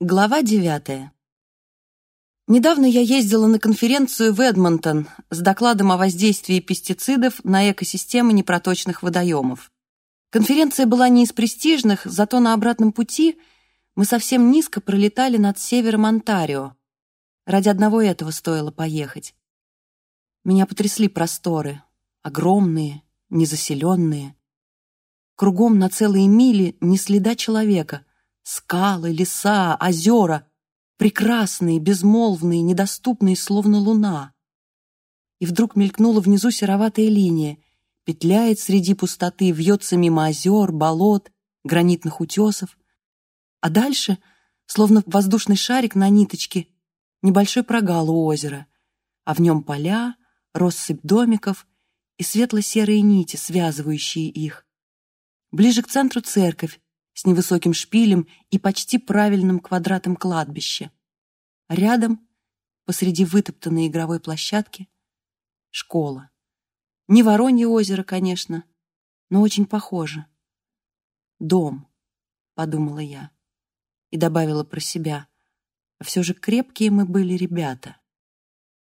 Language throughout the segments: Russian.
Глава девятая. Недавно я ездила на конференцию в Эдмонтон с докладом о воздействии пестицидов на экосистемы непроточных водоемов. Конференция была не из престижных, зато на обратном пути мы совсем низко пролетали над севером Онтарио. Ради одного этого стоило поехать. Меня потрясли просторы, огромные, незаселенные. Кругом на целые мили ни следа человека — Скалы, леса, озера, прекрасные, безмолвные, недоступные, словно луна. И вдруг мелькнула внизу сероватая линия, петляет среди пустоты, вьется мимо озер, болот, гранитных утесов. А дальше, словно воздушный шарик на ниточке, небольшой прогал у озера, а в нем поля, россыпь домиков и светло-серые нити, связывающие их. Ближе к центру церковь, с невысоким шпилем и почти правильным квадратом кладбища. Рядом, посреди вытоптанной игровой площадки, школа. Не Воронье озеро, конечно, но очень похоже. «Дом», — подумала я и добавила про себя. А все же крепкие мы были ребята.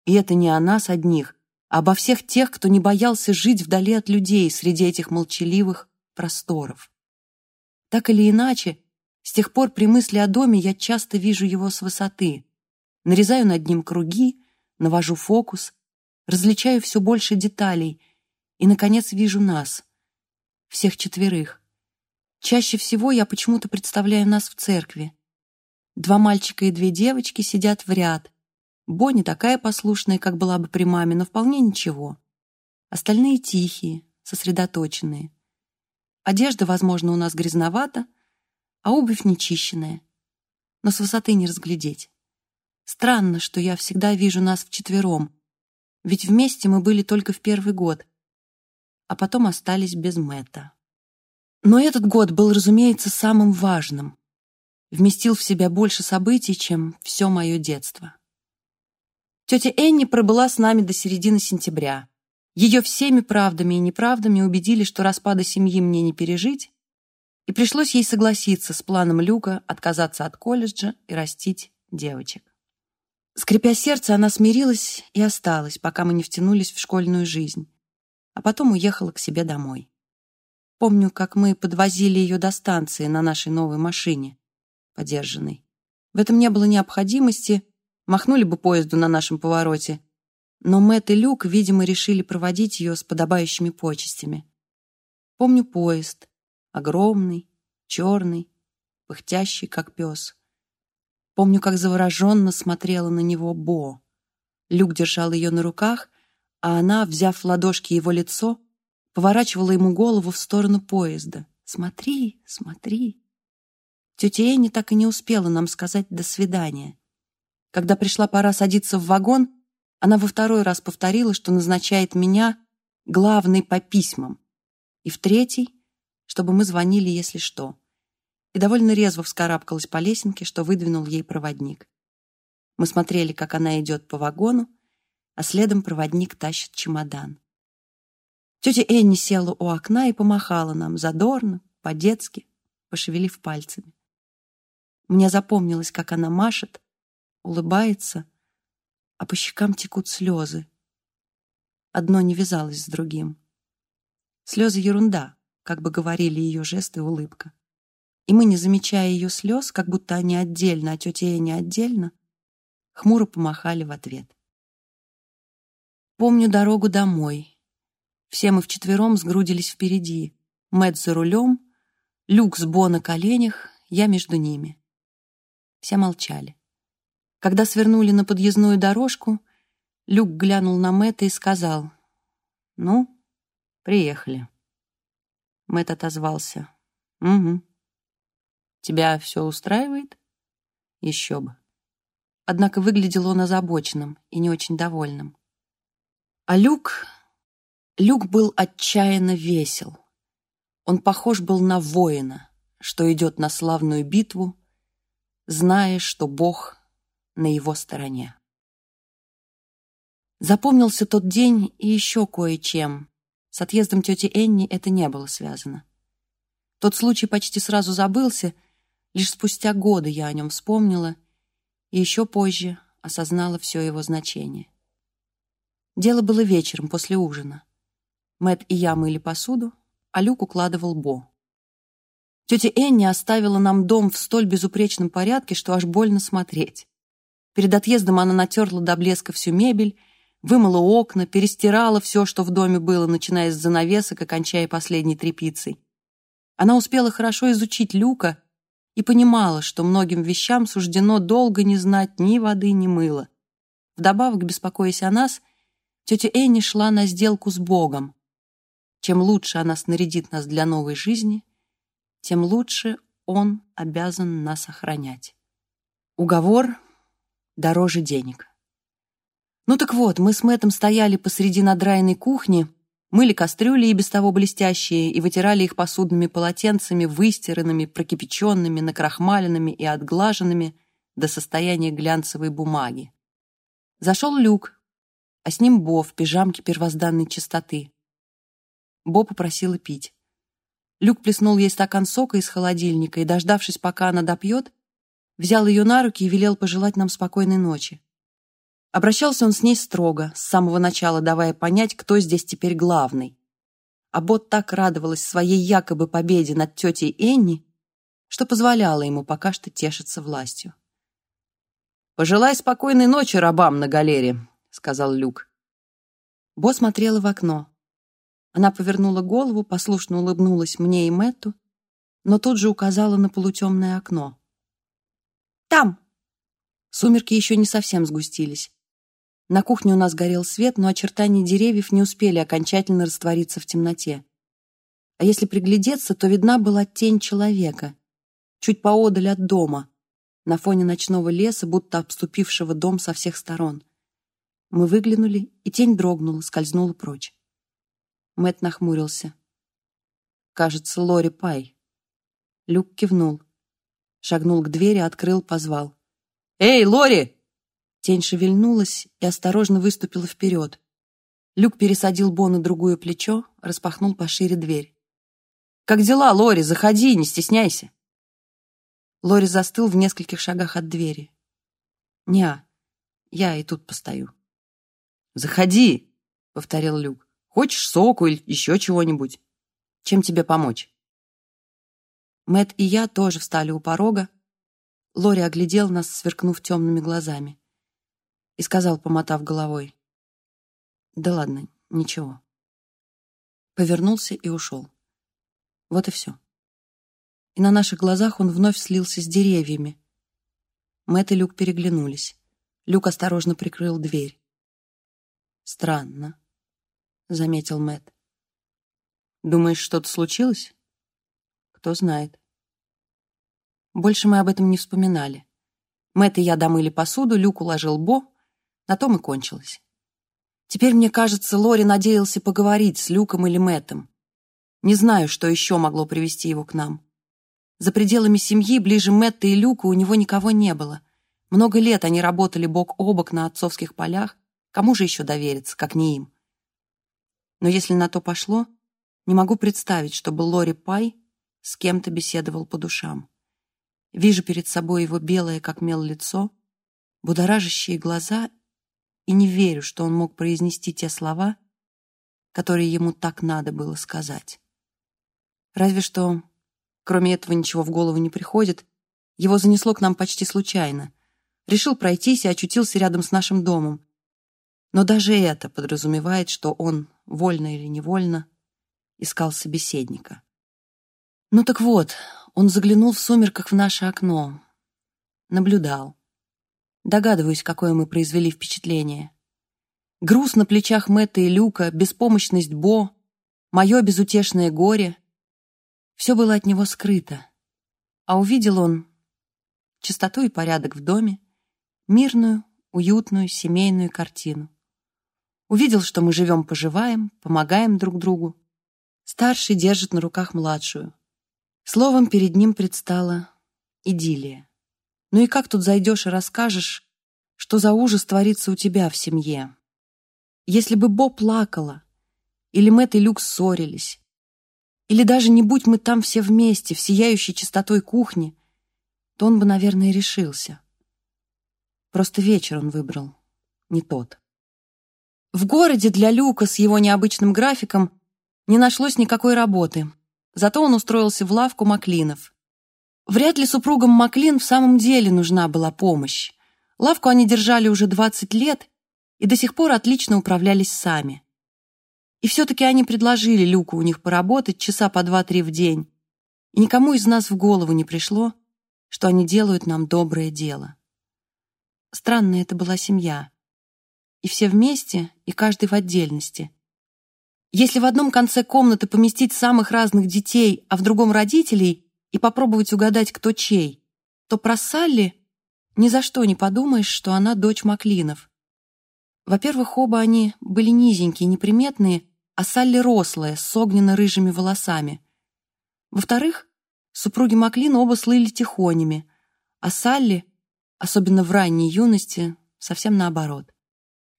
И это не о нас одних, а обо всех тех, кто не боялся жить вдали от людей среди этих молчаливых просторов. Так или иначе, с тех пор при мысли о доме я часто вижу его с высоты. Нарезаю над ним круги, навожу фокус, различаю все больше деталей и, наконец, вижу нас, всех четверых. Чаще всего я почему-то представляю нас в церкви. Два мальчика и две девочки сидят в ряд. Бонни такая послушная, как была бы при маме, но вполне ничего. Остальные тихие, сосредоточенные. Одежда, возможно, у нас грязновата, а обувь нечищенная. Но с высоты не разглядеть. Странно, что я всегда вижу нас вчетвером, ведь вместе мы были только в первый год, а потом остались без Мэтта. Но этот год был, разумеется, самым важным. Вместил в себя больше событий, чем все мое детство. Тетя Энни пробыла с нами до середины сентября. Ее всеми правдами и неправдами убедили, что распада семьи мне не пережить, и пришлось ей согласиться с планом Люка отказаться от колледжа и растить девочек. Скрипя сердце, она смирилась и осталась, пока мы не втянулись в школьную жизнь, а потом уехала к себе домой. Помню, как мы подвозили ее до станции на нашей новой машине, подержанной. В этом не было необходимости, махнули бы поезду на нашем повороте, но Мэтт и Люк, видимо, решили проводить ее с подобающими почестями. Помню поезд, огромный, черный, пыхтящий, как пес. Помню, как завороженно смотрела на него Бо. Люк держал ее на руках, а она, взяв в ладошки его лицо, поворачивала ему голову в сторону поезда. «Смотри, смотри». Тетя Энни так и не успела нам сказать «до свидания». Когда пришла пора садиться в вагон, она во второй раз повторила, что назначает меня главной по письмам, и в третий, чтобы мы звонили, если что. И довольно резво вскарабкалась по лесенке, что выдвинул ей проводник. Мы смотрели, как она идет по вагону, а следом проводник тащит чемодан. Тетя Энни села у окна и помахала нам задорно, по-детски, пошевелив пальцами. Мне запомнилось, как она машет, улыбается, а по щекам текут слезы. Одно не вязалось с другим. Слезы — ерунда, как бы говорили ее жесты и улыбка. И мы, не замечая ее слез, как будто они отдельно, а тетя не отдельно, хмуро помахали в ответ. Помню дорогу домой. Все мы вчетвером сгрудились впереди. Мэтт за рулем, Люк с Бо на коленях, я между ними. Все молчали. Когда свернули на подъездную дорожку, Люк глянул на Мэтта и сказал, «Ну, приехали». Мэтт отозвался, «Угу». «Тебя все устраивает?» «Еще бы». Однако выглядел он озабоченным и не очень довольным. А Люк... Люк был отчаянно весел. Он похож был на воина, что идет на славную битву, зная, что Бог на его стороне. Запомнился тот день и еще кое-чем. С отъездом тети Энни это не было связано. Тот случай почти сразу забылся, Лишь спустя годы я о нем вспомнила и еще позже осознала все его значение. Дело было вечером после ужина. Мэт и я мыли посуду, а Люк укладывал Бо. Тетя Энни оставила нам дом в столь безупречном порядке, что аж больно смотреть. Перед отъездом она натерла до блеска всю мебель, вымыла окна, перестирала все, что в доме было, начиная с занавесок и кончая последней тряпицей. Она успела хорошо изучить Люка и понимала, что многим вещам суждено долго не знать ни воды, ни мыла. Вдобавок, беспокоясь о нас, тетя Энни шла на сделку с Богом. Чем лучше она снарядит нас для новой жизни, тем лучше он обязан нас охранять. Уговор дороже денег. Ну так вот, мы с Мэттом стояли посреди надраенной кухни, мыли кастрюли и без того блестящие и вытирали их посудными полотенцами, выстиранными, прокипяченными, накрахмаленными и отглаженными до состояния глянцевой бумаги. Зашел Люк, а с ним Бо в пижамке первозданной чистоты. Бо попросила пить. Люк плеснул ей стакан сока из холодильника и, дождавшись, пока она допьет, взял ее на руки и велел пожелать нам спокойной ночи. Обращался он с ней строго, с самого начала давая понять, кто здесь теперь главный. А Бот так радовалась своей якобы победе над тетей Энни, что позволяла ему пока что тешиться властью. «Пожелай спокойной ночи рабам на галере», — сказал Люк. Бо смотрела в окно. Она повернула голову, послушно улыбнулась мне и Мэтту, но тут же указала на полутемное окно. «Там!» Сумерки еще не совсем сгустились. На кухне у нас горел свет, но очертания деревьев не успели окончательно раствориться в темноте. А если приглядеться, то видна была тень человека, чуть поодаль от дома, на фоне ночного леса, будто обступившего дом со всех сторон. Мы выглянули, и тень дрогнула, скользнула прочь. Мэт нахмурился. «Кажется, Лори Пай». Люк кивнул. Шагнул к двери, открыл, позвал. «Эй, Лори!» Тень шевельнулась и осторожно выступила вперед. Люк пересадил Бо на другое плечо, распахнул пошире дверь. «Как дела, Лори? Заходи, не стесняйся!» Лори застыл в нескольких шагах от двери. «Неа, я и тут постою». «Заходи!» — повторил Люк. «Хочешь соку или еще чего-нибудь? Чем тебе помочь?» Мэт и я тоже встали у порога. Лори оглядел нас, сверкнув темными глазами и сказал, помотав головой. «Да ладно, ничего». Повернулся и ушел. Вот и все. И на наших глазах он вновь слился с деревьями. Мэтт и Люк переглянулись. Люк осторожно прикрыл дверь. «Странно», — заметил Мэтт. «Думаешь, что-то случилось?» «Кто знает». Больше мы об этом не вспоминали. Мэтт и я домыли посуду, Люк уложил Бо, на том и кончилось. Теперь, мне кажется, Лори надеялся поговорить с Люком или Мэттом. Не знаю, что еще могло привести его к нам. За пределами семьи, ближе Мэтта и Люка, у него никого не было. Много лет они работали бок о бок на отцовских полях. Кому же еще довериться, как не им? Но если на то пошло, не могу представить, чтобы Лори Пай с кем-то беседовал по душам. Вижу перед собой его белое, как мел, лицо, будоражащие глаза и не верю, что он мог произнести те слова, которые ему так надо было сказать. Разве что, кроме этого, ничего в голову не приходит, его занесло к нам почти случайно. Решил пройтись и очутился рядом с нашим домом. Но даже это подразумевает, что он, вольно или невольно, искал собеседника. Ну так вот, он заглянул в сумерках в наше окно, наблюдал. Догадываюсь, какое мы произвели впечатление. Груз на плечах Мэтта и Люка, беспомощность Бо, мое безутешное горе — все было от него скрыто. А увидел он чистоту и порядок в доме, мирную, уютную семейную картину. Увидел, что мы живем-поживаем, помогаем друг другу. Старший держит на руках младшую. Словом, перед ним предстала идиллия. Ну и как тут зайдешь и расскажешь, что за ужас творится у тебя в семье? Если бы Бо плакала, или Мэтт и Люк ссорились, или даже не будь мы там все вместе, в сияющей чистотой кухни, то он бы, наверное, решился. Просто вечер он выбрал, не тот. В городе для Люка с его необычным графиком не нашлось никакой работы, зато он устроился в лавку Маклинов. Вряд ли супругам Маклин в самом деле нужна была помощь. Лавку они держали уже 20 лет и до сих пор отлично управлялись сами. И все-таки они предложили Люку у них поработать часа по два-три в день, и никому из нас в голову не пришло, что они делают нам доброе дело. Странная это была семья. И все вместе, и каждый в отдельности. Если в одном конце комнаты поместить самых разных детей, а в другом родителей, и попробовать угадать, кто чей, то про Салли ни за что не подумаешь, что она дочь Маклинов. Во-первых, оба они были низенькие, неприметные, а Салли рослая, с огненно-рыжими волосами. Во-вторых, супруги Маклин оба слыли тихонями, а Салли особенно в ранней юности, совсем наоборот.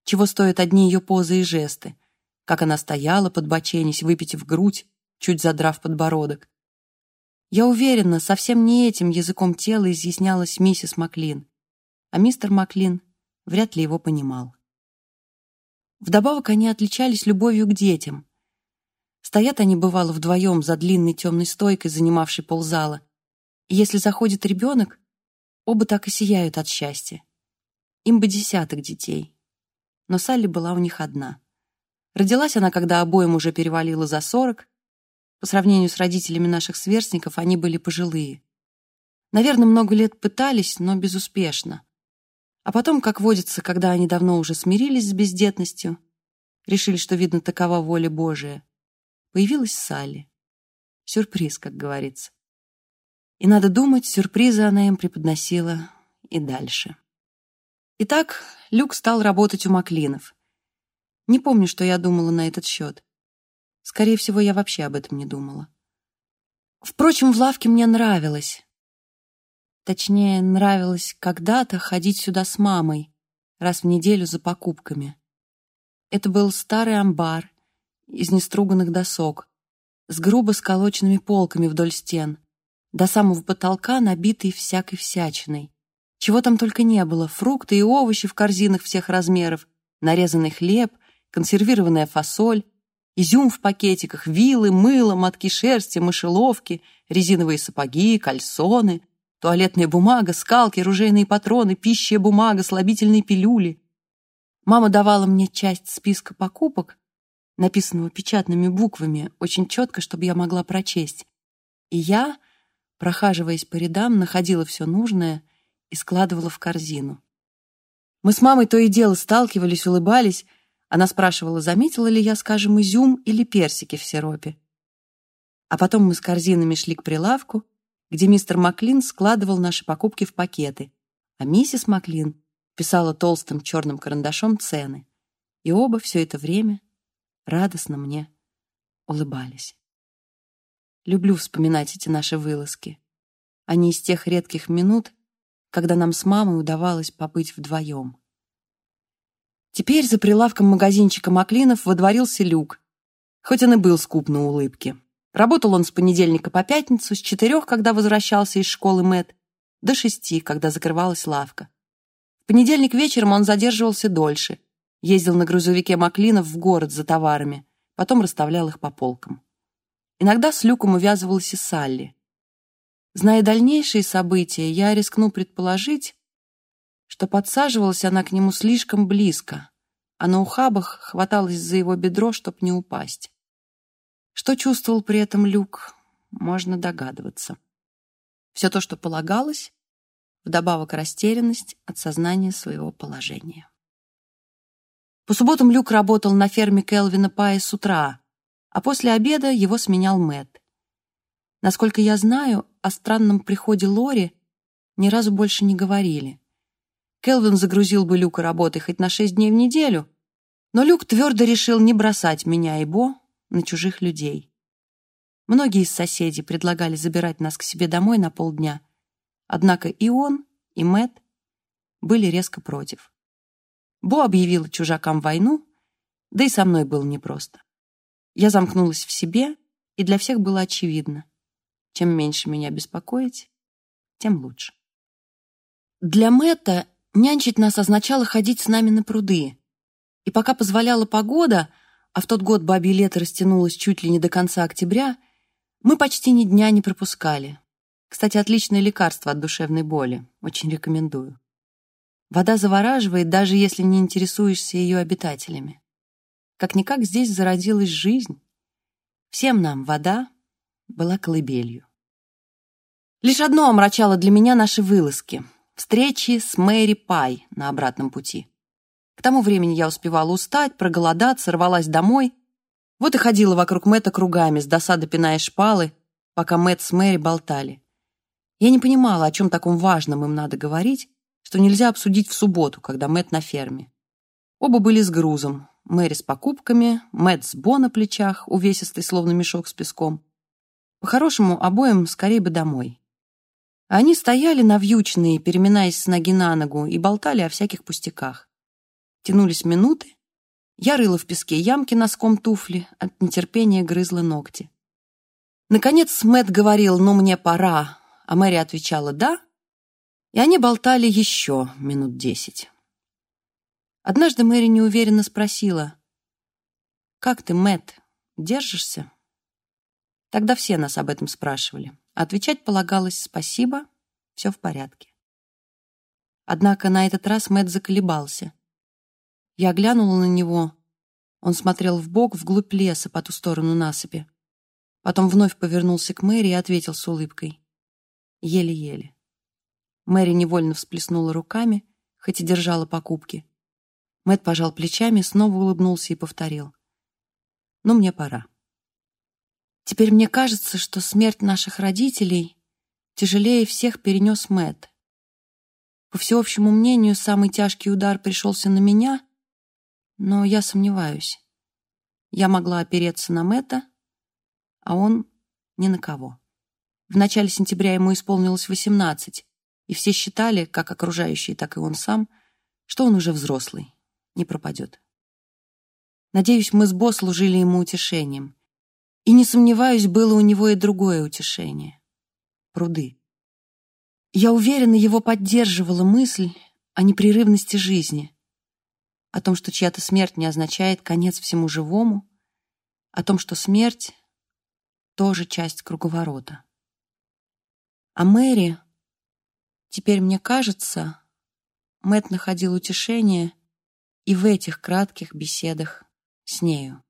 Чего стоят одни ее позы и жесты, как она стояла, подбоченясь, выпитив грудь, чуть задрав подбородок. Я уверена, совсем не этим языком тела изъяснялась миссис Маклин, а мистер Маклин вряд ли его понимал. Вдобавок они отличались любовью к детям. Стоят они, бывало, вдвоем за длинной темной стойкой, занимавшей ползала, и если заходит ребенок, Оба так и сияют от счастья. Им бы десяток детей. Но Салли была у них одна. Родилась она, когда обоим уже перевалило за сорок. По сравнению с родителями наших сверстников, они были пожилые. Наверное, много лет пытались, но безуспешно. А потом, как водится, когда они давно уже смирились с бездетностью, решили, что, видно, такова воля Божия, появилась Салли. Сюрприз, как говорится. И, надо думать, сюрпризы она им преподносила и дальше. Итак, Люк стал работать у Маклинов. Не помню, что я думала на этот счет. Скорее всего, я вообще об этом не думала. Впрочем, в лавке мне нравилось. Точнее, нравилось когда-то ходить сюда с мамой, раз в неделю за покупками. Это был старый амбар из неструганных досок, с грубо сколоченными полками вдоль стен, до самого потолка, набитый всякой всячиной. Чего там только не было, фрукты и овощи в корзинах всех размеров, нарезанный хлеб, консервированная фасоль, изюм в пакетиках, вилы, мыло, мотки шерсти, мышеловки, резиновые сапоги, кальсоны, туалетная бумага, скалки, ружейные патроны, пищая бумага, слабительные пилюли. Мама давала мне часть списка покупок, написанного печатными буквами, очень четко, чтобы я могла прочесть. И я прохаживаясь по рядам, находила все нужное и складывала в корзину. Мы с мамой то и дело сталкивались, улыбались. Она спрашивала, заметила ли я, скажем, изюм или персики в сиропе. А потом мы с корзинами шли к прилавку, где мистер Маклин складывал наши покупки в пакеты, а миссис Маклин писала толстым черным карандашом цены. И оба все это время радостно мне улыбались. Люблю вспоминать эти наши вылазки. Они из тех редких минут, когда нам с мамой удавалось побыть вдвоем. Теперь за прилавком магазинчика Маклинов водворился Люк, хоть он и был скуп на улыбки. Работал он с понедельника по пятницу, с четырех, когда возвращался из школы Мэт, до шести, когда закрывалась лавка. В понедельник вечером он задерживался дольше, ездил на грузовике Маклинов в город за товарами, потом расставлял их по полкам. Иногда с Люком увязывалась и Салли. Зная дальнейшие события, я рискну предположить, что подсаживалась она к нему слишком близко, а на ухабах хваталась за его бедро, чтоб не упасть. Что чувствовал при этом Люк, можно догадываться. Все то, что полагалось, вдобавок растерянность от сознания своего положения. По субботам Люк работал на ферме Келвина Пая с утра, а после обеда его сменял Мэтт. Насколько я знаю, о странном приходе Лори ни разу больше не говорили. Келвин загрузил бы Люка работой хоть на шесть дней в неделю, но Люк твердо решил не бросать меня и Бо на чужих людей. Многие из соседей предлагали забирать нас к себе домой на полдня, однако и он, и Мэтт были резко против. Бо объявил чужакам войну, да и со мной было непросто. Я замкнулась в себе, и для всех было очевидно. Чем меньше меня беспокоить, тем лучше. Для Мэтта нянчить нас означало ходить с нами на пруды. И пока позволяла погода, а в тот год бабье лето растянулось чуть ли не до конца октября, мы почти ни дня не пропускали. Кстати, отличное лекарство от душевной боли. Очень рекомендую. Вода завораживает, даже если не интересуешься ее обитателями. Как-никак здесь зародилась жизнь. Всем нам вода была колыбелью. Лишь одно омрачало для меня наши вылазки — встречи с Мэри Пай на обратном пути. К тому времени я успевала устать, проголодаться, рвалась домой. Вот и ходила вокруг Мэтта кругами, с досады пиная шпалы, пока Мэтт с Мэри болтали. Я не понимала, о чем таком важном им надо говорить, что нельзя обсудить в субботу, когда Мэтт на ферме. Оба были с грузом. Мэри с покупками, Мэтт с Бо на плечах, увесистый, словно мешок с песком. По-хорошему, обоим скорее бы домой. Они стояли навьюченные, переминаясь с ноги на ногу, и болтали о всяких пустяках. Тянулись минуты. Я рыла в песке ямки носком туфли, от нетерпения грызла ногти. Наконец Мэтт говорил «ну мне пора», а Мэри отвечала «да», и они болтали еще минут десять. Однажды Мэри неуверенно спросила «Как ты, Мэтт, держишься?» Тогда все нас об этом спрашивали. Отвечать полагалось «спасибо, все в порядке». Однако на этот раз Мэтт заколебался. Я глянула на него. Он смотрел вбок, вглубь леса, по ту сторону насыпи. Потом вновь повернулся к Мэри и ответил с улыбкой. Еле-еле. Мэри невольно всплеснула руками, хоть и держала покупки. Мэтт пожал плечами, снова улыбнулся и повторил. «Ну, мне пора». Теперь мне кажется, что смерть наших родителей тяжелее всех перенес Мэтт. По всеобщему мнению, самый тяжкий удар пришелся на меня, но я сомневаюсь. Я могла опереться на Мэтта, а он ни на кого. В начале сентября ему исполнилось 18, и все считали, как окружающие, так и он сам, что он уже взрослый, не пропадет. Надеюсь, мы с Бо служили ему утешением. И не сомневаюсь, было у него и другое утешение — пруды. Я уверена, его поддерживала мысль о непрерывности жизни, о том, что чья-то смерть не означает конец всему живому, о том, что смерть — тоже часть круговорота. А Мэри, теперь мне кажется, Мэтт находил утешение и в этих кратких беседах с нею.